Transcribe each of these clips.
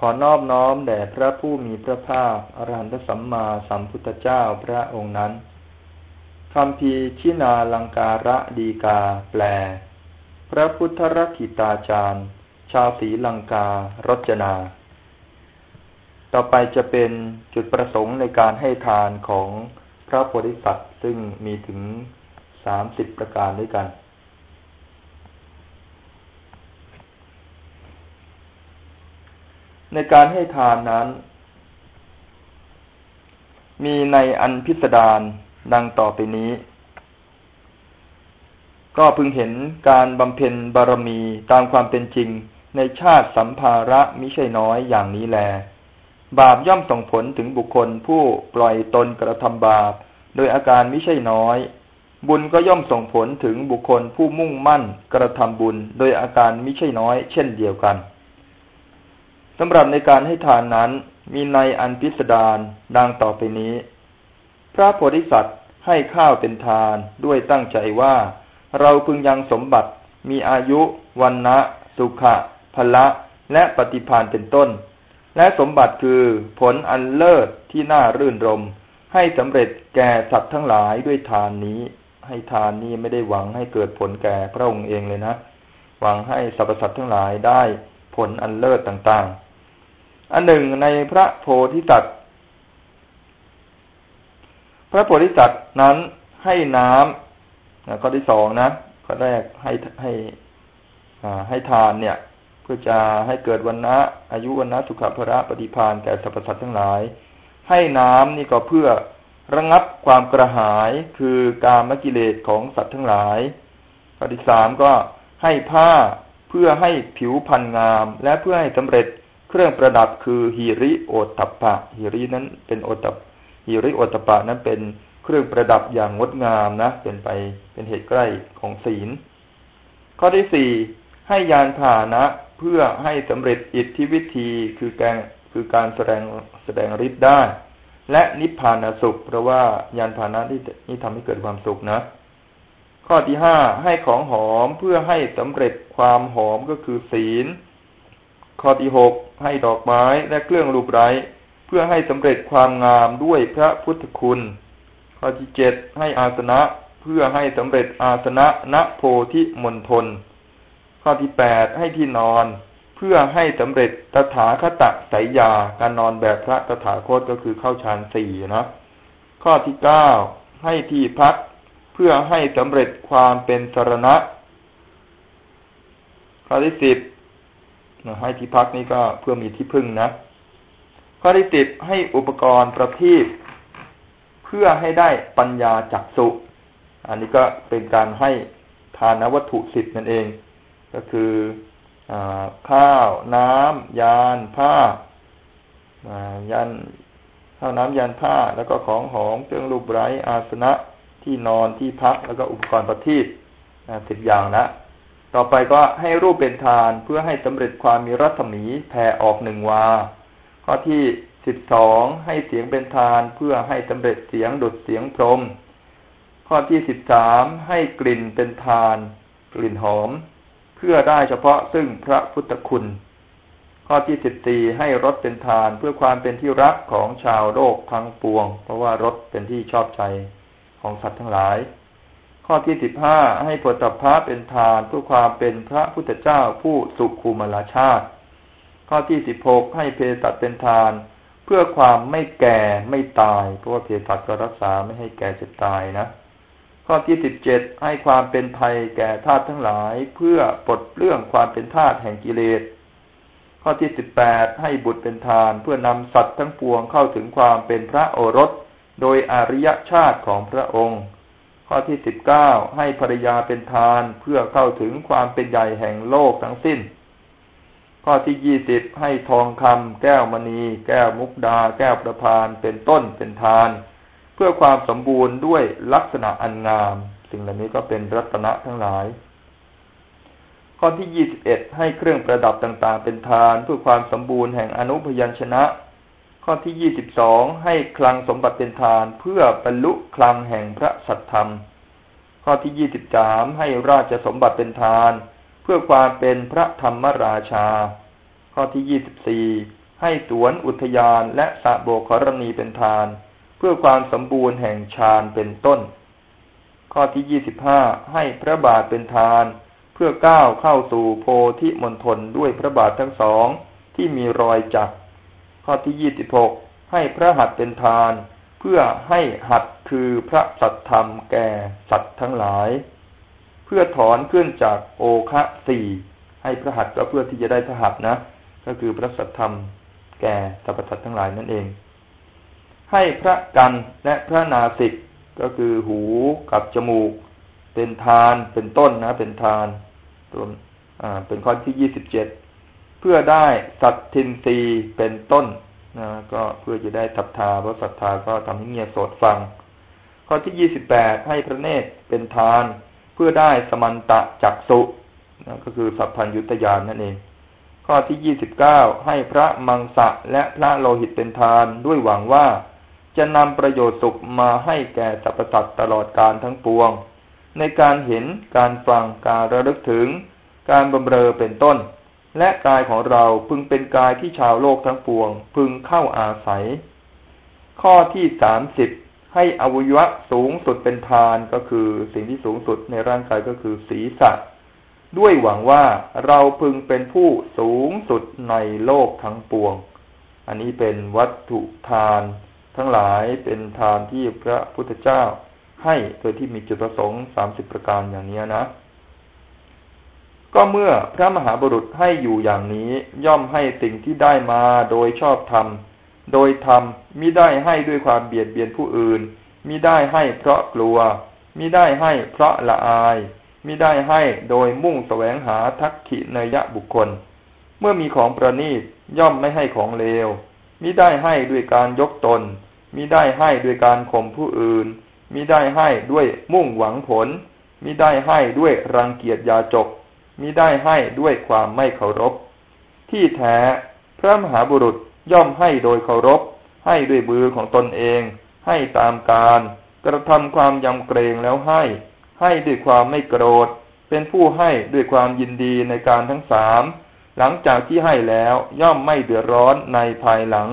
ขอนอบน้อมแด่พระผู้มีพระภาคอรหันตสัมมาสัมพุทธเจ้าพระองค์นั้นคำพีชินาลังการะดีกาแปล พระพุทธรักิตาจารย์ ชาวศรีลังการจนา ต่อไปจะเป็นจุดประสงค์ในการให้ทานของพระโพธิสัตว์ซึ่งมีถึงสามสิบประการด้วยกัน ในการให้ทานนั้น มีในอันพิสดารดังต่อไปนี้ ก็พึงเห็นการบำเพ็ญบารมีตามความเป็นจริงในชาติสัมภาระมิใช่น้อยอย่างนี้แล บาปย่อมส่งผลถึงบุคคลผู้ปล่อยตนกระทำบาป โดยอาการมิใช่น้อย บุญก็ย่อมส่งผลถึงบุคคลผู้มุ่งมั่นกระทำบุญ โดยอาการมิใช่น้อย เช่นเดียวกัน สำหรับในการให้ทานนั้นมีในอันพิสดารดังต่อไปนี้ พระโพธิสัตว์ให้ข้าวเป็นทานด้วยตั้งใจว่า เราพึงยังสมบัติมีอายุวันนะสุขะพละและปฏิพานเป็นต้น และสมบัติคือผลอันเลิศที่น่ารื่นรม ให้สำเร็จแก่สัตว์ทั้งหลายด้วยทานนี้ ให้ทานนี้ไม่ได้หวังให้เกิดผลแก่พระองค์เองเลยนะ หวังให้สรรพสัตว์ทั้งหลายได้ผลอันเลิศต่างๆ อันหนึ่งในพระโพธิสัตว์ พระโพธิสัตว์นั้นให้น้ำข้อที่สองนะข้อแรกให้ให้ให้ทานเนี่ย เพื่อจะให้เกิดวันนะอายุวันนะสุขภระปฏิพานแก่สรรพสัตว์ทั้งหลาย ให้น้ำนี่ก็เพื่อระงับความกระหายคือการมกิเลสของสัตว์ทั้งหลายข้อที่สามก็ให้ผ้าเพื่อให้ผิวพรรณงาม และเพื่อให้สำเร็จ เครื่องประดับคือฮิริโอตัปปะฮิรินั้นเป็นโอตัปฮิริโอตัปปะนั้นเป็นเครื่องประดับอย่างงดงามนะ เป็นไปเป็นเหตุใกล้ของศีล ข้อที่สี่ให้ยานผานะเพื่อให้สำเร็จอิทธิวิธีคือการคือการแสดงแสดงฤทธิ์ได้ และนิพพานสุข เพราะว่ายานผานะที่นี่ทำให้เกิดความสุขนะ ข้อที่ห้าให้ของหอมเพื่อให้สำเร็จความหอมก็คือศีล ข้อที่หกให้ดอกไม้และเครื่องรูปไร้เพื่อให้สำเร็จความงามด้วยพระพุทธคุณ ข้อที่เจ็ดให้อาสนะเพื่อให้สำเร็จอาสนะณโพธิมณฑลข้อที่แปดให้ที่นอนเพื่อให้สำเร็จตถาคตสายยาการนอนแบบพระตถาคตก็คือเข้าฌานสี่นะข้อที่เก้าให้ที่พักเพื่อให้สำเร็จความเป็นสรณะ ข้อที่สิบ ให้ที่พักนี้ก็เพื่อมีที่พึ่งนะข้อที่ติดให้อุปกรณ์ประทีปเพื่อให้ได้ปัญญาจักสุ อันนี้ก็เป็นการให้ทานวัตถุสิทธิ์นั่นเอง ก็คืออข้าว น้ำยานผ้ายานข้าวน้ำยานผ้า แล้วก็ของหอมเครื่องรูปไร้อาสนะที่นอนที่พักแล้วก็อุปกรณ์ประทีปสิบอย่างนะ ต่อไปก็ให้รูปเป็นทานเพื่อให้สำเร็จความมีรัศมีแผ่ออกหนึ่งวา ข้อที่สิบสองให้เสียงเป็นทานเพื่อให้สำเร็จเสียงดุดเสียงพรม ข้อที่สิบสามให้กลิ่นเป็นทาน กลิ่นหอม เพื่อได้เฉพาะซึ่งพระพุทธคุณ ข้อที่สิบสี่ให้รสเป็นทานเพื่อความเป็นที่รักของชาวโลกทั้งปวง เพราะว่ารสเป็นที่ชอบใจของสัตว์ทั้งหลาย ข้อที่สิบห้าให้ผลตภะเป็นทานเพื่อความเป็นพระพุทธเจ้าผู้สุขุมลาชาติ ข้อที่สิบหกให้เพศัตเป็นทาน เพื่อความไม่แก่ไม่ตาย เพราะว่าเพศัตก็รักษาไม่ให้แก่เจ็บตายนะ ข้อที่สิบเจ็ดให้ความเป็นไทยแก่ธาตุทั้งหลาย เพื่อปลดเรื่องความเป็นธาตุแห่งกิเลสข้อที่สิบแปดให้บุตรเป็นทาน เพื่อนำสัตว์ทั้งปวงเข้าถึงความเป็นพระโอรส โดยอริยชาติของพระองค์ ข้อที่สิบเก้าให้ภรรยาเป็นทานเพื่อเข้าถึงความเป็นใหญ่แห่งโลกทั้งสิ้น ข้อที่ยี่สิบให้ทองคำแก้วมณี แก้วมุกดา แก้วประพานเป็นต้นเป็นทาน เพื่อความสมบูรณ์ด้วยลักษณะอันงาม สิ่งเหล่านี้ก็เป็นรัตนะทั้งหลาย ข้อที่ยี่สิบเอ็ดให้เครื่องประดับต่างๆ เป็นทาน เพื่อความสมบูรณ์แห่งอนุพยัญชนะ ข้อที่ยี่สิบสองให้คลังสมบัติเป็นทานเพื่อบรรลุคลังแห่งพระสัทธรรม ข้อที่ยี่สิบสามให้ราชสมบัติเป็นทาน เพื่อความเป็นพระธรรมราชา ข้อที่ยี่สิบสี่ให้สวนอุทยานและสะโบกรณีเป็นทาน เพื่อความสมบูรณ์แห่งฌานเป็นต้น ข้อที่ยี่สิบห้าให้พระบาทเป็นทาน เพื่อก้าวเข้าสู่โพธิมณฑลด้วยพระบาททั้งสองที่มีรอยจัก ข้อที่ยี่สิบหกให้พระหัตเป็นทาน เพื่อให้หัตคือพระสัตธรรมแก่สัตว์ทั้งหลาย เพื่อถอนขึ้นจากโอคะสี่ให้พระหัตก็เพื่อที่จะได้พระหัตนะ ก็คือพระสัตธรรมแก่สรรพสัตว์ทั้งหลายนั่นเอง ให้พระกันและพระนาสิกก็คือหูกับจมูก เป็นทานเป็นต้นนะ เป็นทานตัวอ่าเป็นข้อที่ยี่สิบเจ็ด เพื่อได้สัตทินรีเป็นต้นนะก็เพื่อจะได้ศรัทธาเพราะศรัทธาก็ทำให้เงียบโสดฟัง ข้อที่ยี่สิบแปดให้พระเนตรเป็นทาน เพื่อได้สมันตะจักสุนะก็คือสัพพัญยุตยานนั่นเอง ข้อที่ยี่สิบเก้าให้พระมังสะและพระโลหิตเป็นทานด้วยหวังว่าจะนำประโยชน์สุขมาให้แก่สรรพสัตว์ตลอดการทั้งปวง ในการเห็นการฟังการระลึกถึง การบำเรอเป็นต้น และกายของเราพึงเป็นกายที่ชาวโลกทั้งปวง พึงเข้าอาศัย ข้อที่สามสิบให้อวัยวะสูงสุดเป็นทานก็คือสิ่งที่สูงสุดในร่างกายก็คือศีรษะ ด้วยหวังว่าเราพึงเป็นผู้สูงสุดในโลกทั้งปวง อันนี้เป็นวัตถุทาน ทั้งหลายเป็นทานที่พระพุทธเจ้าให้โดยที่มีจุดประสงค์สามสิบประการอย่างนี้นะ ก็เมื่อพระมหาบุรุษให้อยู่อย่างนี้ย่อมให้สิ่งที่ได้มาโดยชอบธรรม โดยธรรมมิได้ให้ด้วยความเบียดเบียนผู้อื่นมิได้ให้เพราะกลัวมิได้ให้เพราะละอายมิได้ให้โดยมุ่งแสวงหาทักขิเนยะบุคคล เมื่อมีของประนีตย่อมไม่ให้ของเลวมิได้ให้ด้วยการยกตนมิได้ให้ด้วยการข่มผู้อื่นมิได้ให้ด้วยมุ่งหวังผลมิได้ให้ด้วยรังเกียจยาจก มิได้ให้ด้วยความไม่เคารพ ที่แท้พระมหาบุรุษย่อมให้โดยเคารพ ให้ด้วยมือของตนเอง ให้ตามการ กระทำความยำเกรงแล้วให้ ให้ด้วยความไม่โกรธ เป็นผู้ให้ด้วยความยินดีในการทั้งสามหลังจากที่ให้แล้วย่อมไม่เดือดร้อนในภายหลัง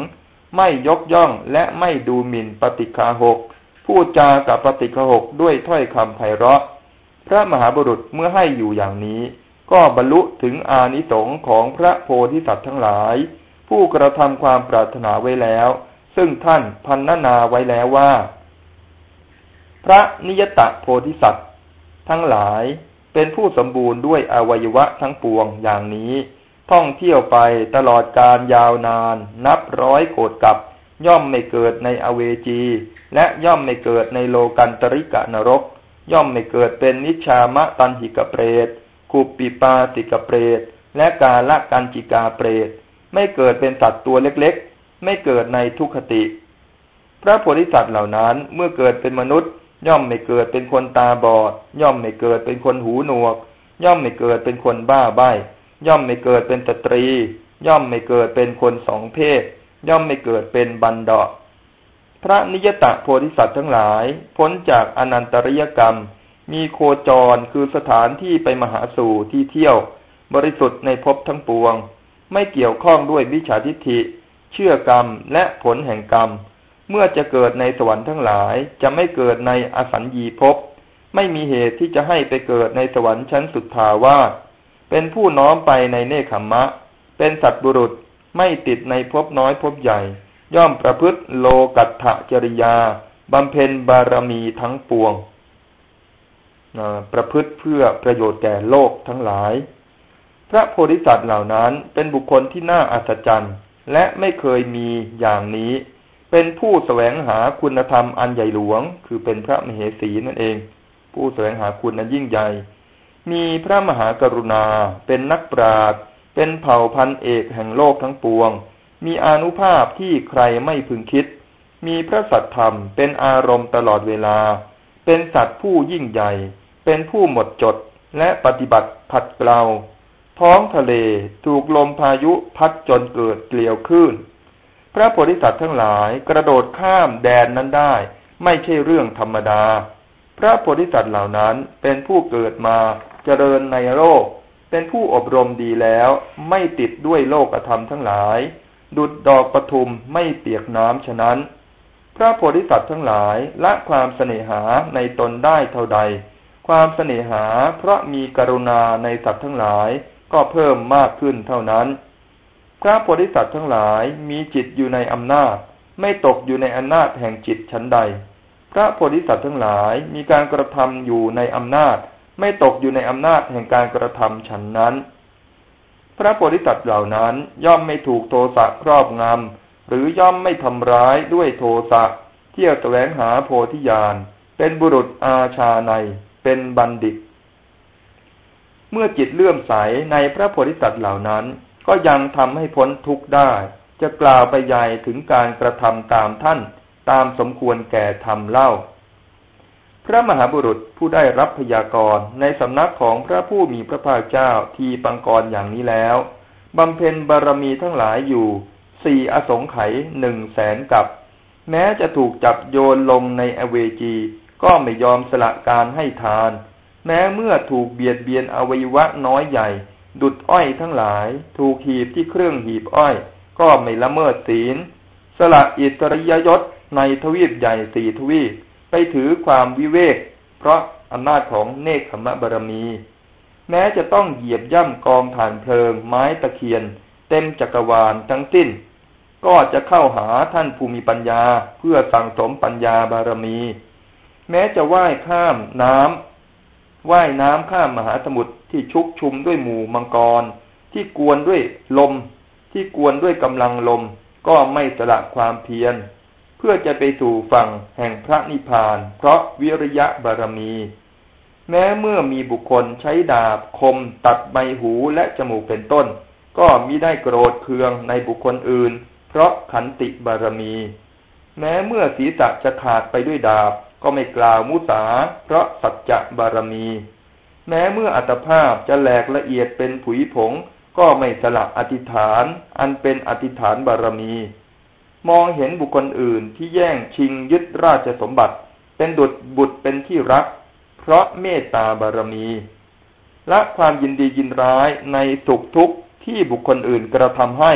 ไม่ยกย่องและไม่ดูหมิ่นปฏิคาหกพูดจากับปฏิคาหกด้วยถ้อยคำไพเราะ พระมหาบุรุษเมื่อให้อยู่อย่างนี้ ก็บรรลุถึงอานิสงส์ของพระโพธิสัตว์ทั้งหลาย ผู้กระทำความปรารถนาไว้แล้ว ซึ่งท่านพันนานาไว้แล้วว่า พระนิยตะโพธิสัตว์ ทั้งหลายเป็นผู้สมบูรณ์ด้วยอวัยวะทั้งปวงอย่างนี้ ท่องเที่ยวไปตลอดการยาวนาน นับร้อยโกดกับย่อมไม่เกิดในอเวจี และย่อมไม่เกิดในโลกันตริกะนรก ย่อมไม่เกิดเป็นนิชามะตันหิกเปรต กุปปิปาติกเปรต และกาละกันจิกาเปรต ไม่เกิดเป็นสัตว์ตัวเล็กๆ ไม่เกิดในทุกขติ พระโพธิสัตว์เหล่านั้นเมื่อเกิดเป็นมนุษย์ ย่อมไม่เกิดเป็นคนตาบอด ย่อมไม่เกิดเป็นคนหูหนวก ย่อมไม่เกิดเป็นคนบ้าใบย่อมไม่เกิดเป็นสตรี ย่อมไม่เกิดเป็นคนสองเพศ ย่อมไม่เกิดเป็นบันดาพระนิยตะโพธิสัตว์ทั้งหลาย พ้นจากอนันตริยกรรม มีโคจรคือสถานที่ไปมหาสู่ที่เที่ยว บริสุทธิ์ในภพทั้งปวง ไม่เกี่ยวข้องด้วยวิชาทิฏฐิ เชื่อกรรมและผลแห่งกรรม เมื่อจะเกิดในสวรรค์ทั้งหลายจะไม่เกิดในอสัญญีภพไม่มีเหตุที่จะให้ไปเกิดในสวรรค์ชั้นสุดทาวาเป็นผู้น้อมไปในเนคขมะ เป็นสัตบุรุษไม่ติดในภพน้อยภพใหญ่ ย่อมประพฤติโลกัตถจริยาบำเพ็ญบารมีทั้งปวง ประพฤติเพื่อประโยชน์แก่โลกทั้งหลาย พระโพธิสัตว์เหล่านั้นเป็นบุคคลที่น่าอัศจรรย์และไม่เคยมีอย่างนี้ เป็นผู้แสวงหาคุณธรรมอันใหญ่หลวง คือเป็นพระมเหสีนั่นเอง ผู้แสวงหาคุณนั้นยิ่งใหญ่ มีพระมหากรุณา เป็นนักปราชญ์เป็นเผ่าพันเอกแห่งโลกทั้งปวง มีอนุภาพที่ใครไม่พึงคิด มีพระสัตธรรมเป็นอารมณ์ตลอดเวลา เป็นสัตว์ผู้ยิ่งใหญ่ เป็นผู้หมดจดและปฏิบัติผัดเกลาท้องทะเลถูกลมพายุพัดจนเกิดเกลียวขึ้น พระโพธิสัตว์ทั้งหลายกระโดดข้ามแดนนั้นได้ ไม่ใช่เรื่องธรรมดา พระโพธิสัตว์เหล่านั้นเป็นผู้เกิดมาเจริญในโลก เป็นผู้อบรมดีแล้วไม่ติดด้วยโลกธรรมทั้งหลาย ดุดดอกปทุมไม่เปียกน้ำฉะนั้น พระโพธิสัตว์ทั้งหลายละความเสน่หาในตนได้เท่าใด ความเสน่หาเพราะมีกรุณาในสัตว์ทั้งหลายก็เพิ่มมากขึ้นเท่านั้น พระโพธิสัตว์ทั้งหลายมีจิตอยู่ในอำนาจ ไม่ตกอยู่ในอำนาจแห่งจิตชั้นใด พระโพธิสัตว์ทั้งหลายมีการกระทำอยู่ในอำนาจ ไม่ตกอยู่ในอำนาจแห่งการกระทำฉันนั้น พระโพธิสัตว์เหล่านั้นย่อมไม่ถูกโทสะครอบงำหรือย่อมไม่ทำร้ายด้วยโทสะเที่ยวแสวงหาโพธิญาณเป็นบุรุษอาชาใน เป็นบัณฑิต เมื่อจิตเลื่อมใสในพระโพธิสัตว์เหล่านั้น ก็ยังทำให้พ้นทุกข์ได้ จะกล่าวไปใหญ่ถึงการกระทำตามท่านตามสมควรแก่ธรรมเล่า พระมหาบุรุษผู้ได้รับพยากรณ์ในสำนักของพระผู้มีพระภาคเจ้าทีปังกรอย่างนี้แล้วบำเพ็ญบารมีทั้งหลายอยู่สี่อสงไขยหนึ่งแสนกับ แม้จะถูกจับโยนลงในอเวจี ก็ไม่ยอมสละการให้ทาน แม้เมื่อถูกเบียดเบียนอวัยวะน้อยใหญ่ ดุดอ้อยทั้งหลาย ถูกหีบที่เครื่องหีบอ้อย ก็ไม่ละเมิดศีล สละอิตริยยศในทวีปใหญ่สี่ทวีปไปถือความวิเวก เพราะอำนาจของเนคขมะบารมี แม้จะต้องเหยียบย่ำกองฐานเพลิง ไม้ตะเคียน เต็มจักรวาลทั้งสิ้น ก็จะเข้าหาท่านภูมิปัญญาเพื่อสั่งสมปัญญาบารมี แม้จะว่ายข้ามน้ำว่ายน้ำข้ามมหาสมุทรที่ชุกชุมด้วยหมู่มังกร ที่กวนด้วยลม ที่กวนด้วยกำลังลม ก็ไม่สละความเพียร เพื่อจะไปสู่ฝั่งแห่งพระนิพพาน เพราะวิริยะบารมี แม้เมื่อมีบุคคลใช้ดาบคม ตัดใบหูและจมูกเป็นต้น ก็มิได้โกรธเคืองในบุคคลอื่น เพราะขันติบารมี แม้เมื่อศีรษะจะขาดไปด้วยดาบ ก็ไม่กล่าวมุสา เพราะสัจจะบารมี แม้เมื่ออัตภาพจะแหลกละเอียดเป็นผุยผง ก็ไม่สละอธิษฐาน อันเป็นอธิษฐานบารมี มองเห็นบุคคลอื่นที่แย่งชิงยึดราชสมบัติ เป็นดุจบุตรเป็นที่รัก เพราะเมตตาบารมีและความยินดียินร้ายในสุขทุกข์ที่บุคคลอื่นกระทำให้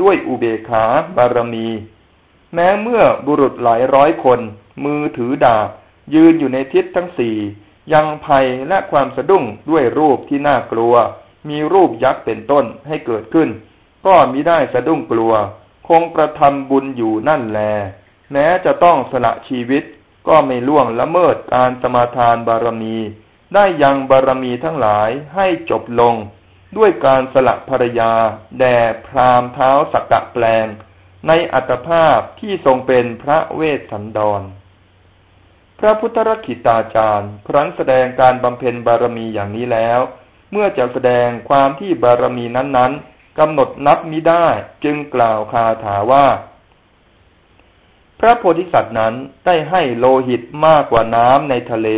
ด้วยอุเบกขาบารมี แม้เมื่อบุรุษหลายร้อยคน มือถือดาบ ยืนอยู่ในทิศทั้งสี่ ยังภัยและความสะดุ้งด้วยรูปที่น่ากลัว มีรูปยักษ์เป็นต้นให้เกิดขึ้น ก็มิได้สะดุ้งกลัว คงกระทำบุญอยู่นั่นแล แม้จะต้องสละชีวิต ก็ไม่ล่วงละเมิดการสมาทานบารมี ได้ยังบารมีทั้งหลายให้จบลง ด้วยการสละภรรยา แด่พรามเท้าสักกะแปลง ในอัตภาพที่ทรงเป็นพระเวสสันดร พระพุทธรักิตาจารย์ครั้นแสดงการบำเพ็ญบารมีอย่างนี้แล้ว เมื่อจะแสดงความที่บารมีนั้นๆกำหนดนับมิได้จึงกล่าวคาถาว่า พระโพธิสัตว์นั้นได้ให้โลหิตมากกว่าน้ำในทะเล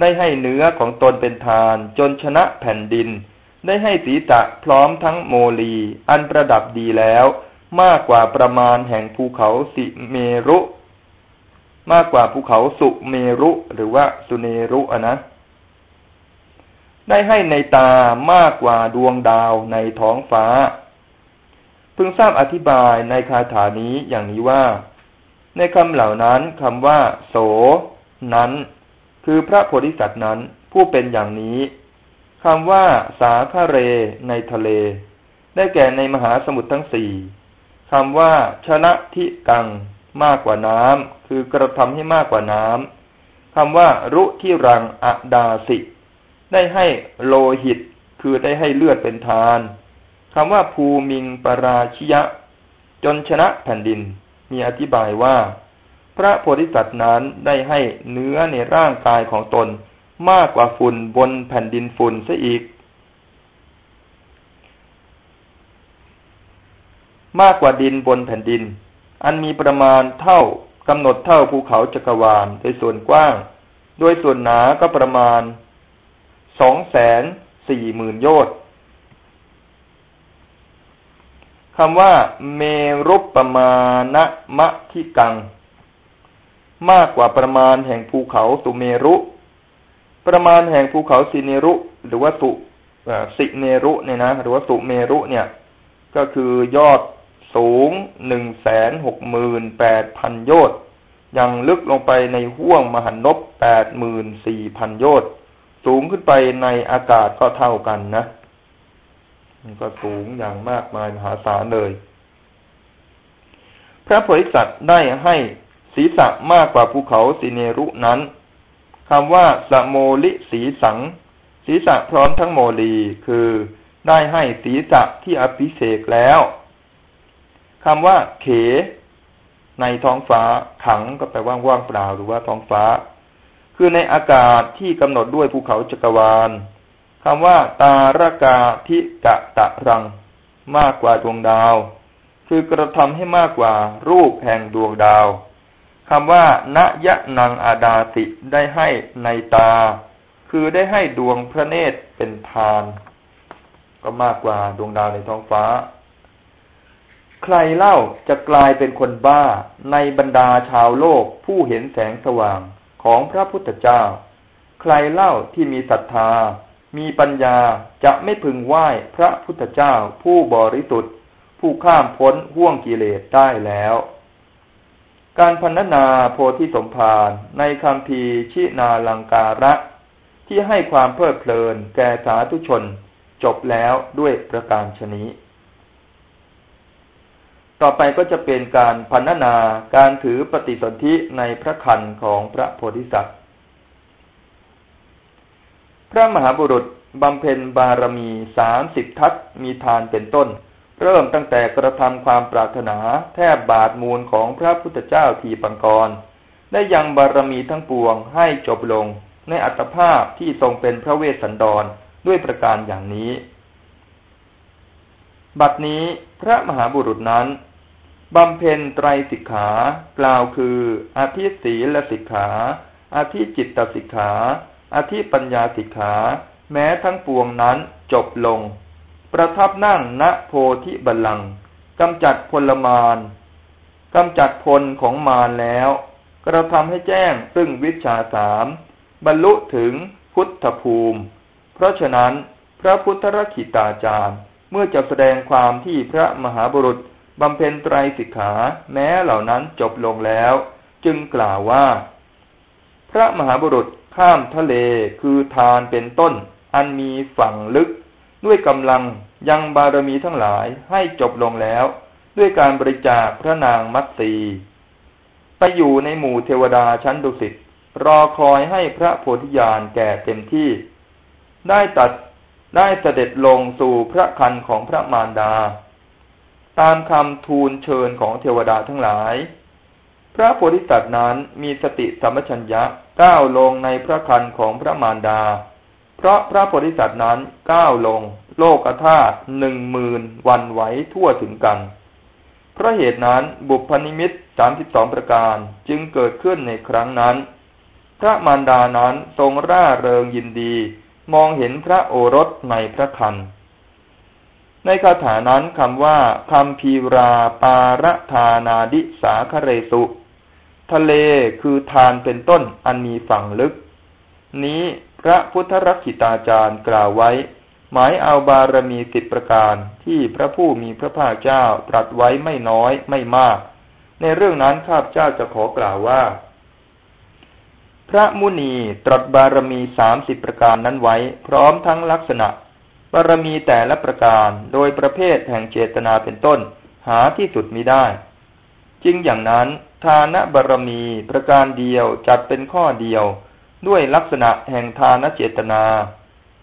ได้ให้เนื้อของตนเป็นทานจนชนะแผ่นดิน ได้ให้ศีรษะพร้อมทั้งโมลี อันประดับดีแล้ว มากกว่าประมาณแห่งภูเขาสิเมรุ มากกว่าภูเขาสุเมรุ หรือว่าสุเนรุอะนะ ได้ให้ในตามากกว่าดวงดาวในท้องฟ้า พึงทราบอธิบายในคาถานี้อย่างนี้ว่า ในคำเหล่านั้นคำว่า โส นั้น คือพระโพธิสัตว์นั้นผู้เป็นอย่างนี้คำว่าสาคาเรในทะเล ได้แก่ในมหาสมุทรทั้งสี่ คำว่า ชนะทิกัง มากกว่าน้ำคือกระทำให้มากกว่าน้ำคำว่า รุที่รังอดาสิ ได้ให้โลหิต คือได้ให้เลือดเป็นทานคำว่าภูมิงปราชิยะ จนชนะแผ่นดิน มีอธิบายว่า พระโพธิสัตว์นั้นได้ให้เนื้อในร่างกายของตนมากกว่าฝุ่นบนแผ่นดินฝุ่นซะอีก มากกว่าดินบนแผ่นดิน อันมีประมาณเท่ากำหนดเท่าภูเขาจักรวาลโดยส่วนกว้าง โดยส่วนหนาก็ประมาณสองแสนสี่หมื่นโยชน์คำว่า เมรุปปมาณมะทิกัง มากกว่าประมาณแห่งภูเขาสุเมรุ ประมาณแห่งภูเขาสิเนรุ หรือว่าสุสิเนรุเนี่ยนะหรือว่าสุเมรุเนี่ย ก็คือยอด สูงหนึ่งแสนหกหมื่นแปดพันโยชน์ยังลึกลงไปในห้วงมหันนบแปดหมื่นสี่พันโยชน์สูงขึ้นไปในอากาศก็เท่ากันนะมันก็สูงอย่างมากมายมหาศาลเลย พระโพธิสัตว์ได้ให้ศีรษะมากกว่าภูเขาสิเนรุนั้นคำว่าสโมลิสีสัง ศีรษะพร้อมทั้งโมลีคือได้ให้ศีรษะที่อภิเศกแล้ว คำว่าเข ในท้องฟ้าขังก็แปลว่าว่างเปล่าหรือว่าท้องฟ้า คือในอากาศที่กำหนดด้วยภูเขาจักรวาลคำว่าตารากาทิกะตะรัง มากกว่าดวงดาว คือกระทำให้มากกว่ารูปแห่งดวงดาวคำว่าณยะนังอาดาติได้ให้ในตา คือได้ให้ดวงพระเนตรเป็นทาน ก็มากกว่าดวงดาวในท้องฟ้า ใครเล่าจะกลายเป็นคนบ้าในบรรดาชาวโลกผู้เห็นแสงสว่างของพระพุทธเจ้า ใครเล่าที่มีศรัทธา มีปัญญาจะไม่พึงไหว้พระพุทธเจ้าผู้บริสุทธิ์ ผู้ข้ามพ้นห่วงกิเลสได้แล้ว การพันนาโพธิสมภารในคำพีชินาลังการะ ที่ให้ความเพลิดเพลินแก่สาธุชน จบแล้วด้วยประการชนี้ ต่อไปก็จะเป็นการพันนาการถือปฏิสนธิในพระคันของพระโพธิสัตว์ พระมหาบุรุษบำเพ็ญบารมีสามสิบทัศมีทานเป็นต้น เริ่มตั้งแต่กระทำความปรารถนาแทบบาทมูลของพระพุทธเจ้าทีปังกร ได้ยังบารมีทั้งปวงให้จบลงในอัตภาพที่ทรงเป็นพระเวสสันดรด้วยประการอย่างนี้ บัดนี้พระมหาบุรุษนั้นบำเพ็ญไตรสิกขากล่าวคืออาทิศีลสิกขาอาทิจิตตสิกขาอาทิปัญญาสิกขา แม้ทั้งปวงนั้นจบลง ประทับนั่งณโพธิบัลลังก์กำจัดพลมานกำจัดพลของมารแล้ว กระทำให้แจ้งซึ่งวิชาสามบรรลุถึงพุทธภูมิ เพราะฉะนั้นพระพุทธรคิตาจารย์ เมื่อจะแสดงความที่พระมหาบุรุษบำเพ็ญไตรสิกขาแม้เหล่านั้นจบลงแล้ว จึงกล่าวว่า พระมหาบุรุษข้ามทะเลคือทานเป็นต้น อันมีฝั่งลึก ด้วยกำลังยังบารมีทั้งหลายให้จบลงแล้ว ด้วยการบริจาคพระนางมัตสีไปอยู่ในหมู่เทวดาชั้นดุสิตรอคอยให้พระโพธิญาณแก่เต็มที่ ได้ตัด ได้เสด็จลงสู่พระคันของพระมารดา ตามคำทูลเชิญของเทวดาทั้งหลาย พระโพธิสัตว์นั้นมีสติสัมปชัญญะก้าวลงในพระคันของพระมารดา เพราะพระโพธิสัตว์นั้นก้าวลง โลกธาตุหนึ่งหมื่นวันไหวทั่วถึงกันเพราะเหตุนั้นบุพนิมิตสามสิบสองประการจึงเกิดขึ้นในครั้งนั้น พระมารดานั้นทรงร่าเริงยินดี มองเห็นพระโอรสในพระคัน ในคาถานั้นคำว่าคำพีราปารธานาดิสาคเรสุ ทะเลคือทานเป็นต้นอันมีฝั่งลึก นี้พระพุทธรักขิตาจารย์กล่าวไว้ หมายเอาบารมีสิบประการที่พระผู้มีพระภาคเจ้าตรัสไว้ไม่น้อยไม่มาก ในเรื่องนั้นข้าพเจ้าจะขอกล่าวว่า พระมุนีตรัสบารมีสามสิบประการนั้นไว้ พร้อมทั้งลักษณะ บารมีแต่ละประการโดยประเภทแห่งเจตนาเป็นต้น หาที่สุดมิได้จริงอย่างนั้นทานบารมีประการเดียวจัดเป็นข้อเดียว ด้วยลักษณะแห่งทานเจตนา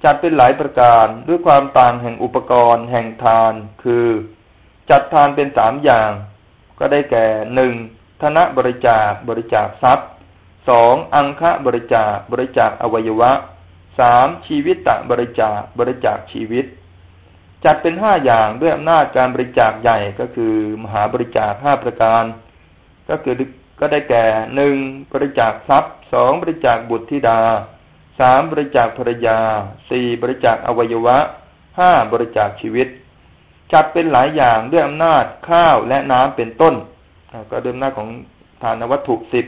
จัดเป็นหลายประการด้วยความต่างแห่งอุปกรณ์ แห่งทาน คือ จัดทานเป็นสามอย่าง ก็ได้แก่หนึ่งธนบริจาคบริจาคทรัพย์ สองอังคะบริจาคบริจาคอวัยวะสามชีวิตตะบริจาคบริจาคชีวิต จัดเป็นห้าอย่างด้วยอำนาจการบริจาคใหญ่ก็คือมหาบริจาคห้าประการ ก็คือก็ได้แก่หนึ่งบริจาคทรัพย์สองบริจาคบุตรธิดาสามบริจาคภรรยาสี่บริจาคอวัยวะห้าบริจาคชีวิต จัดเป็นหลายอย่างด้วยอำนาจข้าวและน้ำเป็นต้น ก็เดิมหน้าของทานวัตถุสิบ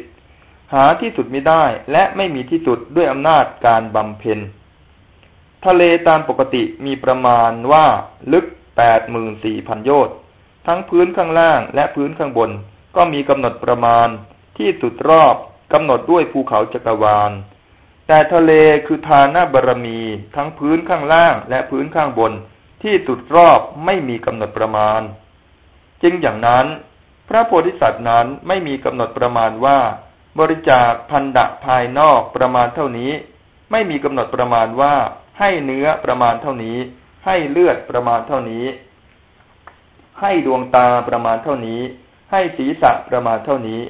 หาที่สุดไม่ได้และไม่มีที่สุดด้วยอำนาจการบำเพ็ญ ทะเลตามปกติมีประมาณว่าลึกแปดหมื่นสี่พันโยชน์ทั้งพื้นข้างล่างและพื้นข้างบน ก็มีกำหนดประมาณที่สุดรอบกำหนดด้วยภูเขาจักรวาล แต่ทะเลคือทานาบารมี ทั้งพื้นข้างล่างและพื้นข้างบน ที่สุดรอบไม่มีกำหนดประมาณ จึงอย่างนั้น พระโพธิสัตว์นั้นไม่มีกำหนดประมาณว่า บริจาคพันดะภายนอกประมาณเท่านี้ ไม่มีกำหนดประมาณว่าให้เนื้อประมาณเท่านี้ ให้เลือดประมาณเท่านี้ ให้ดวงตาประมาณเท่านี้ ให้ศีรษะประมาณเท่านี้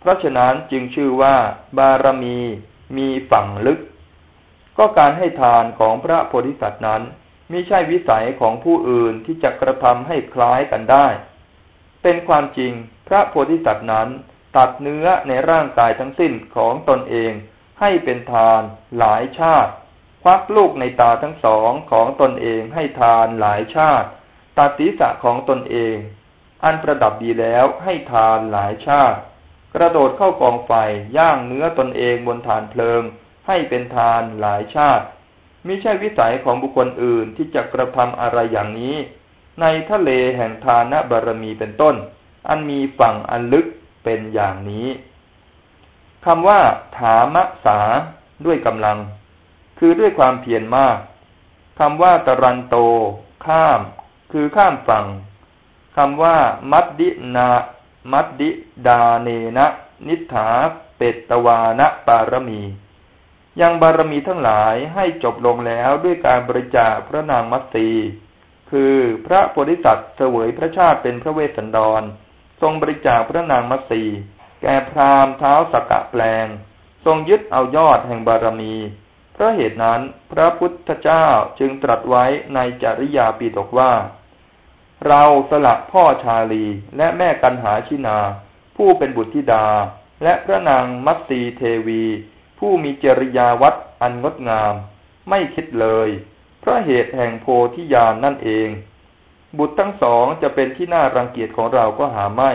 เพราะฉะนั้นจึงชื่อว่า บารมีมีฝั่งลึก ก็การให้ทานของพระโพธิสัตว์นั้นมิใช่วิสัยของผู้อื่นที่จะกระทำให้คล้ายกันได้ เป็นความจริงพระโพธิสัตว์นั้น ตัดเนื้อในร่างกายทั้งสิ้นของตนเองให้เป็นทานหลายชาติควักลูกในตาทั้งสองของตนเองให้ทานหลายชาติ ตัดศีรษะของตนเอง อันประดับดีแล้วให้ทานหลายชาติ กระโดดเข้ากองไฟย่างเนื้อตนเองบนฐานเพลิง ให้เป็นทานหลายชาติมิใช่วิสัยของบุคคลอื่นที่จะกระทำอะไรอย่างนี้ ในทะเลแห่งทานบารมีเป็นต้น อันมีฝั่งอันลึก เป็นอย่างนี้คำว่าถามะสาด้วยกำลัง คือด้วยความเพียรมากคำว่าตรันโต ข้าม คือข้ามฝั่งคำว่า มัดดินา มัดดิดาเนนะ นิถาเปตตวานะบารมี ยังบารมีทั้งหลายให้จบลงแล้วด้วยการบริจาคพระนางมัตสีคือพระโพธิสัตว์เสวยพระชาติเป็นพระเวสสันดร ทรงบริจาคพระนางมัตสีแก่พราหมณ์เท้าสกะแปลง ทรงยึดเอายอดแห่งบารมีเพราะเหตุนั้นพระพุทธเจ้าจึงตรัสไว้ในจริยาปีตกว่า เราสละพ่อชาลีและแม่กันหาชินา ผู้เป็นบุตรธิดา และพระนางมัตสีเทวี ผู้มีจริยาวัดอันงดงาม ไม่คิดเลย เพราะเหตุแห่งโพธิญาณนนั่นเอง บุตรทั้งสองจะเป็นที่น่ารังเกียจของเราก็หาไม่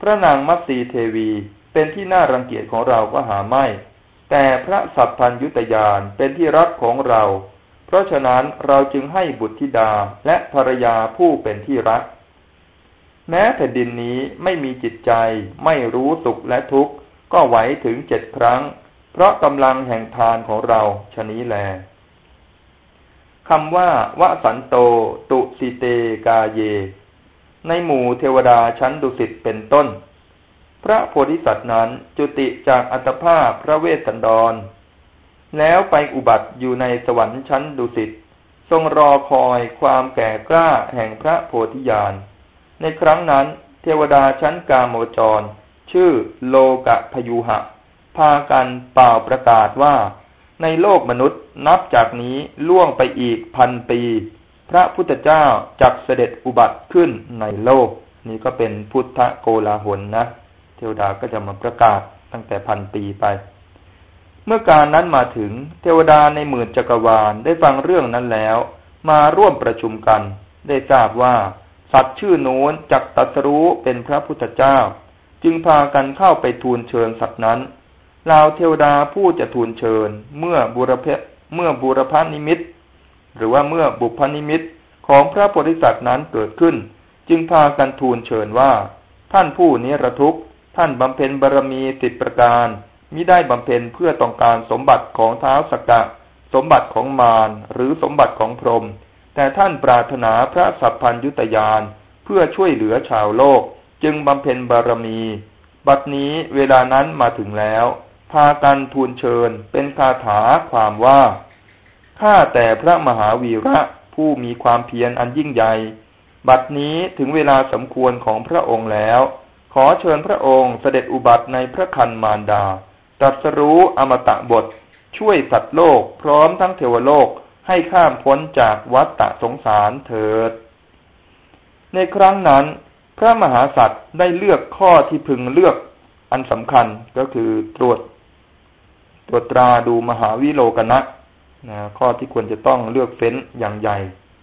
พระนางมัตสีเทวีเป็นที่น่ารังเกียจของเราก็หาไม่ แต่พระสัพพัญยุตยานเป็นที่รักของเรา เพราะฉะนั้นเราจึงให้บุตรธิดาและภรรยาผู้เป็นที่รัก แม้แผ่นดินนี้ไม่มีจิตใจ ไม่รู้สุขและทุกข์ ก็ไหวถึงเจ็ดครั้ง เพราะกำลังแห่งทานของเราชนี้แล คำว่าวสันโต ตุสิเตกาเย ในหมู่เทวดาชั้นดุสิตเป็นต้น พระโพธิสัตว์นั้นจุติจากอัตภาพพระเวสสันดร แล้วไปอุบัติอยู่ในสวรรค์ชั้นดุสิตทรงรอคอยความแก่กล้าแห่งพระโพธิญาณ ในครั้งนั้น เทวดาชั้นกาโมจร ชื่อโลกะพยุหะ พากันเป่าประกาศว่า ในโลกมนุษย์นับจากนี้ล่วงไปอีกพันปี พระพุทธเจ้าจักเสด็จอุบัติขึ้นในโลก นี่ก็เป็นพุทธโกลาหลนะ เทวดาก็จะมาประกาศตั้งแต่พันปีไป เมื่อการนั้นมาถึงเทวดาในหมื่นจักรวาลได้ฟังเรื่องนั้นแล้ว มาร่วมประชุมกัน ได้ทราบว่า สัตว์ชื่อโน้นจักตัสรู้เป็นพระพุทธเจ้า จึงพากันเข้าไปทูลเชิญสัตว์นั้น ลาวเทวดาผู้จะทูลเชิญ เมื่อบุรพเมื่อบุรพานิมิต หรือว่าเมื่อบุพนิมิตของพระโพธิสัตว์นั้นเกิดขึ้น จึงพากันทูลเชิญว่า ท่านผู้นี้ระทุกท่านบำเพ็ญบารมีติดประการมิได้บำเพ็ญเพื่อต้องการสมบัติของเท้าสกกะ สมบัติของมารหรือสมบัติของพรหมแต่ท่านปรารถนาพระสัพพัญยุตยานเพื่อช่วยเหลือชาวโลก จึงบำเพ็ญบารมี บัดนี้เวลานั้นมาถึงแล้ว พากันทูลเชิญเป็นคาถาความว่า ข้าแต่พระมหาวีระผู้มีความเพียรอันยิ่งใหญ่ บัดนี้ถึงเวลาสมควรของพระองค์แล้ว ขอเชิญพระองค์เสด็จอุบัติในพระคันมารดา ตรัสรู้อมตะบท ช่วยสัตว์โลกพร้อมทั้งเทวโลกให้ข้ามพ้นจากวัฏฏะสงสารเถิด ในครั้งนั้น พระมหาสัตว์ได้เลือกข้อที่พึงเลือกอันสำคัญก็คือตรวจ ตรวจตราดูมหาวิโลกนะนะข้อที่ควรจะต้องเลือกเฟ้นอย่างใหญ่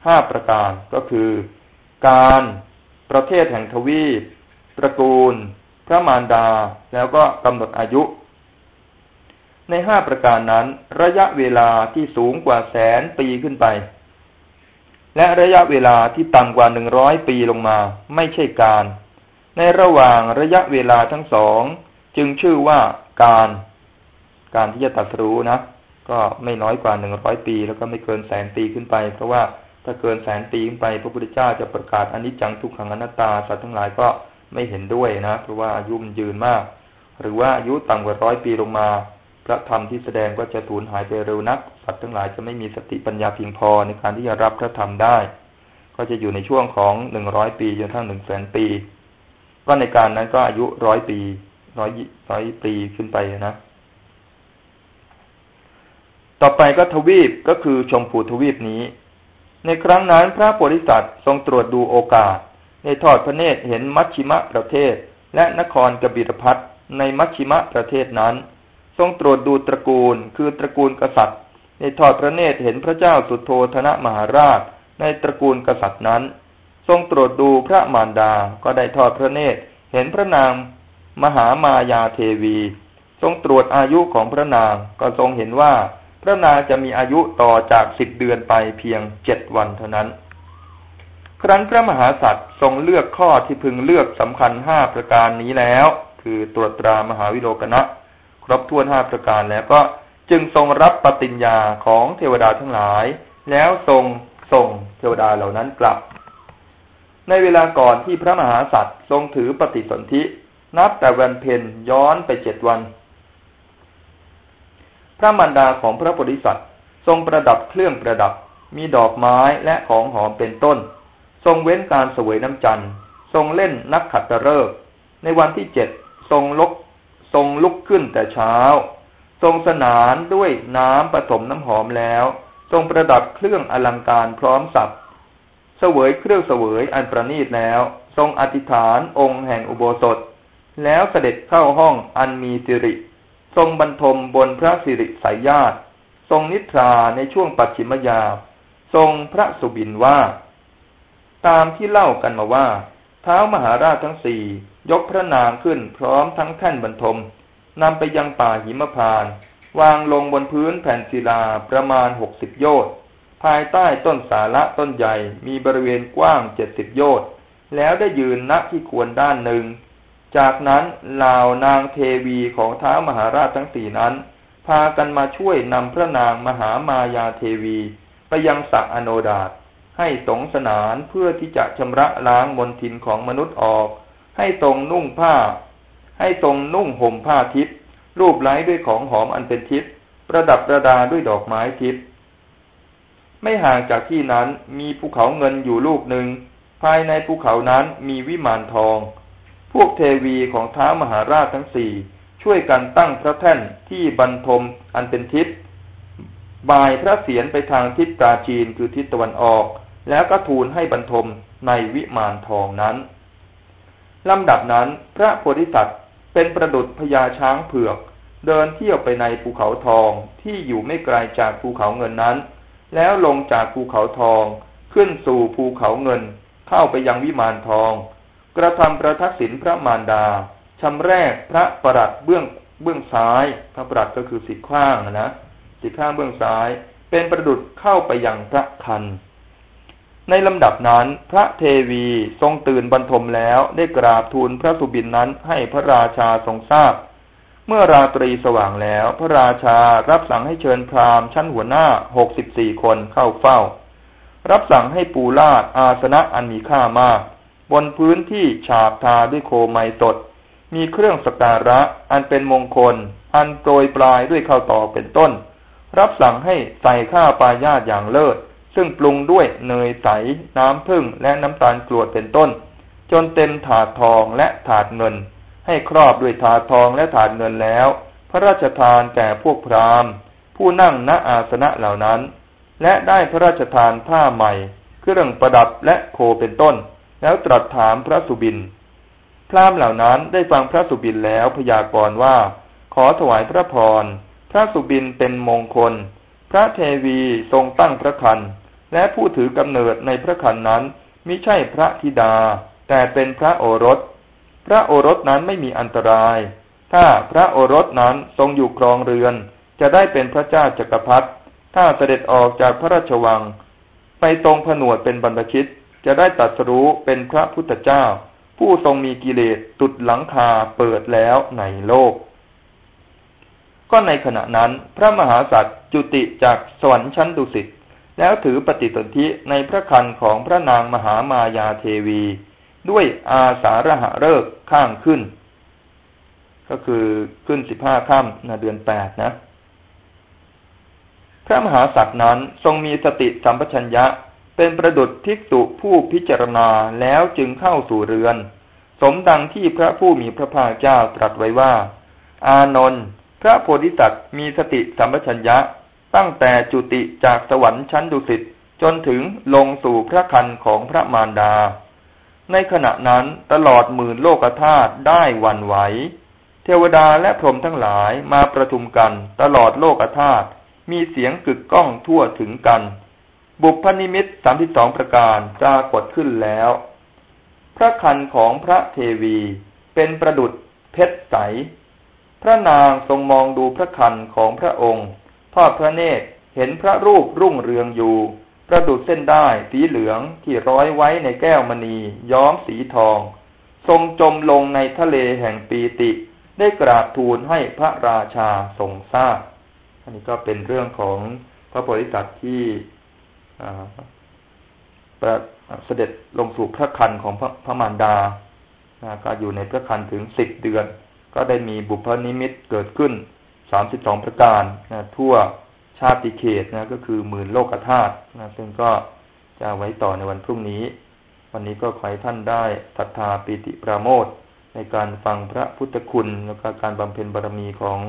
ห้าประการก็คือ การประเทศแห่งทวีปตระกูล พระมารดา แล้วก็กำหนดอายุ ในห้าประการนั้น ระยะเวลาที่สูงกว่าแสนปีขึ้นไป และระยะเวลาที่ต่ำกว่าหนึ่งร้อยปีลงมา ไม่ใช่การ ในระหว่างระยะเวลาทั้งสอง จึงชื่อว่าการ การที่จะตัดสู้นะก็ไม่น้อยกว่าหนึ่งร้อยปี แล้วก็ไม่เกินแสนปีขึ้นไป เพราะว่าถ้าเกินแสนปีขึ้นไป พระพุทธเจ้าจะประกาศอนิจจังทุกขังอนัตตาสัตว์ทั้งหลายก็ไม่เห็นด้วยนะเพราะว่าอายุมันยืนมาก หรือว่าอายุต่ำกว่าร้อยปีลงมา พระธรรมที่แสดงก็จะสูญหายไปเร็วนัก สัตว์ทั้งหลายจะไม่มีสติปัญญาเพียงพอในการที่จะรับพระธรรมได้ ก็จะอยู่ในช่วงของหนึ่งร้อยปีจนทั้งหนึ่งแสนปี ก็ในการนั้นก็อายุร้อยปีร้อยร้อยปีขึ้นไปนะ ต่อไปก็ทวีปก็คือชมพูทวีปนี้ ในครั้งนั้นพระโพธิสัตว์ทรงตรวจดูโอกาส ในทอดพระเนตรเห็นมัชชิมะประเทศ และนครกบิรพัทในมัชชิมะประเทศนั้น ทรงตรวจดูตระกูล คือตระกูลกษัตริย์ ในทอดพระเนตรเห็นพระเจ้าสุโธธนะมหาราช ในตระกูลกษัตริย์นั้น ทรงตรวจดูพระมารดา ก็ได้ทอดพระเนตรเห็นพระนางมหามายาเทวี ทรงตรวจอายุของพระนางก็ทรงเห็นว่า พระนางจะมีอายุต่อจากสิบเดือนไปเพียงเจ็ดวันเท่านั้น ครั้นพระมหาสัตว์ทรงเลือกข้อที่พึงเลือกสำคัญห้าประการนี้แล้ว คือตรวจตรามหาวิโลกนะ ครบถ้วนห้าประการแล้วก็จึงทรงรับปฏิญญาของเทวดาทั้งหลาย แล้วทรงส่งเทวดาเหล่านั้นกลับ ในเวลาก่อนที่พระมหาสัตว์ทรงถือปฏิสนธินับแต่วันเพ็ญย้อนไปเจ็ดวัน พระมารดาของพระโพธิสัตว์ทรงประดับเครื่องประดับ มีดอกไม้และของหอมเป็นต้น ทรงเว้นการสวยน้ำจันทร์ ทรงเล่นนักขัตฤกษ์ในวันที่เจ็ดทรงลุกทรงลุกขึ้นแต่เช้า ทรงสนานด้วยน้ำผสมน้ำหอมแล้ว ทรงประดับเครื่องอลังการพร้อมสับเสวยเครื่องเสวยอันประณีตแล้ว ทรงอธิษฐานองค์แห่งอุโบสถ แล้วเสด็จเข้าห้องอันมีสิริ ทรงบรรทมบนพระสิริสายญาติ ทรงนิทราในช่วงปัจฉิมยา ทรงพระสุบินว่า ตามที่เล่ากันมาว่า เท้ามหาราชทั้งสี่ยกพระนางขึ้นพร้อมทั้งแท่นบรรทมนำไปยังป่าหิมพาน วางลงบนพื้นแผ่นศิลาประมาณหกสิบโยชน์ภายใต้ต้นสาระต้นใหญ่มีบริเวณกว้างเจ็ดสิบโยชน์แล้วได้ยืนณที่ควรด้านหนึ่ง จากนั้นเหล่านางเทวีของท้ามหาราชทั้งสี่นั้น พากันมาช่วยนำพระนางมหามายาเทวี ไปยังสระอโนดาตให้สงสนานเพื่อที่จะชำระล้างมลทินของมนุษย์ออก ให้ตรงนุ่งผ้า ให้ตรงนุ่งห่มผ้าทิพย์รูปไล้ด้วยของหอมอันเป็นทิพย์ประดับประดาด้วยดอกไม้ทิพย์ไม่ห่างจากที่นั้นมีภูเขาเงินอยู่ลูกหนึ่งภายในภูเขานั้นมีวิมานทอง พวกเทวีของท้ามหาราชทั้งสี่ช่วยกันตั้งพระแท่นที่บรรทมอันเป็นทิศบายพระเศียรไปทางทิศตาจีนคือทิศตะวันออก แล้วก็ทูลให้บรรทมในวิมานทองนั้นลำดับนั้นพระโพธิสัตว์เป็นประดุจพญาช้างเผือก เดินเที่ยวไปในภูเขาทองที่อยู่ไม่ไกลาจากภูเขาเงินนั้น แล้วลงจากภูเขาทองขึ้นสู่ภูเขาเงิน เข้าไปยังวิมานทอง กระทำประทักษิณพระมารดาชำแรกพระประหลัดเบื้องเบื้องซ้าย พระประหลัดก็คือสิข้างนะสิข้างเบื้องซ้าย เป็นประดุจเข้าไปยังพระคัน ในลำดับนั้นพระเทวีทรงตื่นบรรทมแล้วได้กราบทูลพระสุบินนั้นให้พระราชาทรงทราบ เมื่อราตรีสว่างแล้ว พระราชารับสั่งให้เชิญพราหมณ์ชั้นหัวหน้าหกสิบสี่คนเข้าเฝ้า รับสั่งให้ปูลาดอาสนะอันมีค่ามาก บนพื้นที่ฉาบทาด้วยโคไมสดมีเครื่องสการะอันเป็นมงคล อันโปรยปลายด้วยข้าวตอกเป็นต้น รับสั่งให้ใส่ข้าวปลายาตอย่างเลิศ ซึ่งปรุงด้วยเนยใส น้ำผึ้งและน้ำตาลกรวดเป็นต้น จนเต็มถาดทองและถาดเงิน ให้ครอบด้วยถาดทองและถาดเงินแล้ว พระราชทานแก่พวกพราหมณ์ ผู้นั่งณอาสนะเหล่านั้น และได้พระราชทานผ้าใหม่ เครื่องประดับและโคเป็นต้น แล้วตรัสถามพระสุบิน พราหมณ์เหล่านั้นได้ฟังพระสุบินแล้วพยากรณ์ว่า ขอถวายพระพร พระสุบินเป็นมงคล พระเทวีทรงตั้งพระคัน และผู้ถือกำเนิดในพระคันนั้นมิใช่พระธิดา แต่เป็นพระโอรส พระโอรสนั้นไม่มีอันตราย ถ้าพระโอรสนั้นทรงอยู่ครองเรือน จะได้เป็นพระเจ้าจักรพรรดิถ้าเสด็จออกจากพระราชวัง ไปทรงผนวดเป็นบรรพชิต จะได้ตัดสรู้เป็นพระพุทธเจ้า ผู้ทรงมีกิเลสตุดหลังคาเปิดแล้วในโลก ก็ในขณะนั้น พระมหาสัตว์จุติจากสวรรค์ชั้นดุสิตแล้วถือปฏิสนธิในพระคันของพระนางมหามายาเทวี ด้วยอาสาระหะเลิกข้างขึ้น ก็คือขึ้นสิบห้าค่ำในเดือนแปดนะ พระมหาสัตว์นั้นทรงมีสติสัมปชัญญะ เป็นประดุจทิกตุผู้พิจารณาแล้วจึงเข้าสู่เรือน สมดังที่พระผู้มีพระภาคเจ้าตรัสไว้ว่า อานนท์พระโพธิสัตว์มีสติสัมปชัญญะ ตั้งแต่จุติจากสวรรค์ชั้นดุสิตจนถึงลงสู่พระคันของพระมารดา ในขณะนั้นตลอดหมื่นโลกธาตุได้วันไหว เทวดาและพรหมทั้งหลายมาประชุมกัน ตลอดโลกธาตุมีเสียงกึกก้องทั่วถึงกัน บุพนิมิตสามที่สองประการปรากฏขึ้นแล้ว พระคันของพระเทวีเป็นประดุดเพชรใส พระนางทรงมองดูพระคันของพระองค์ทอดพระเนตรเห็นพระรูปรุ่งเรืองอยู่ ประดุดเส้นได้สีเหลืองที่ร้อยไว้ในแก้วมณี ย้อมสีทอง ทรงจมลงในทะเลแห่งปีติ ได้กราบทูลให้พระราชาทรงทราบ อันนี้ก็เป็นเรื่องของพระโพธิสัตว์ที่ ประเสด็จลงสู่พระคันของพระพระมารดาก็อยู่ในพระคันถึงสิบเดือน ก็ได้มีบุพนิมิตเกิดขึ้นสามสิบสองประการนะทั่วชาติเขตนะก็คือหมื่นโลกธาตุนะซึ่งก็จะไว้ต่อในวันพรุ่งนี้ วันนี้ก็ขอให้ท่านได้ศรัทธาปีติปราโมทในการฟังพระพุทธคุณแล้วก็การบำเพ็ญบารมีของ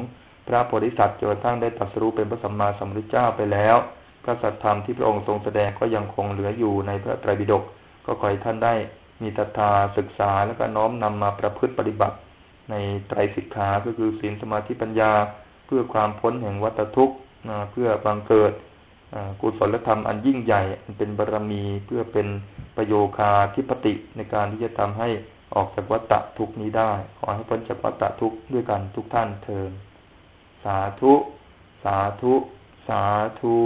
พระโพธิสัตว์จนกระทั่งได้ตรัสรู้เป็นพระสัมมาสัมพุทธเจ้าไปแล้ว พระสัทธรรมที่พระองค์ทรงแสดงก็ยังคงเหลืออยู่ในพระไตรปิฎกก็ขอให้ท่านได้มีศรัทธาศึกษาแล้วก็น้อมนำมาประพฤติปฏิบัติ ในไตรสิกขาก็คือศีลสมาธิปัญญา เพื่อความพ้นแห่งวัฏทุกข์เพื่อบังเกิดกุศลธรรมอันยิ่งใหญ่เป็นบารรมีเพื่อเป็นประโยคาธิปติในการที่จะทำให้ออกจากวัฏทุกนี้ได้ ขอให้พ้นจากวัฏทุกด้วยกันทุกท่านเทินสาธุ สาธุ สาธุ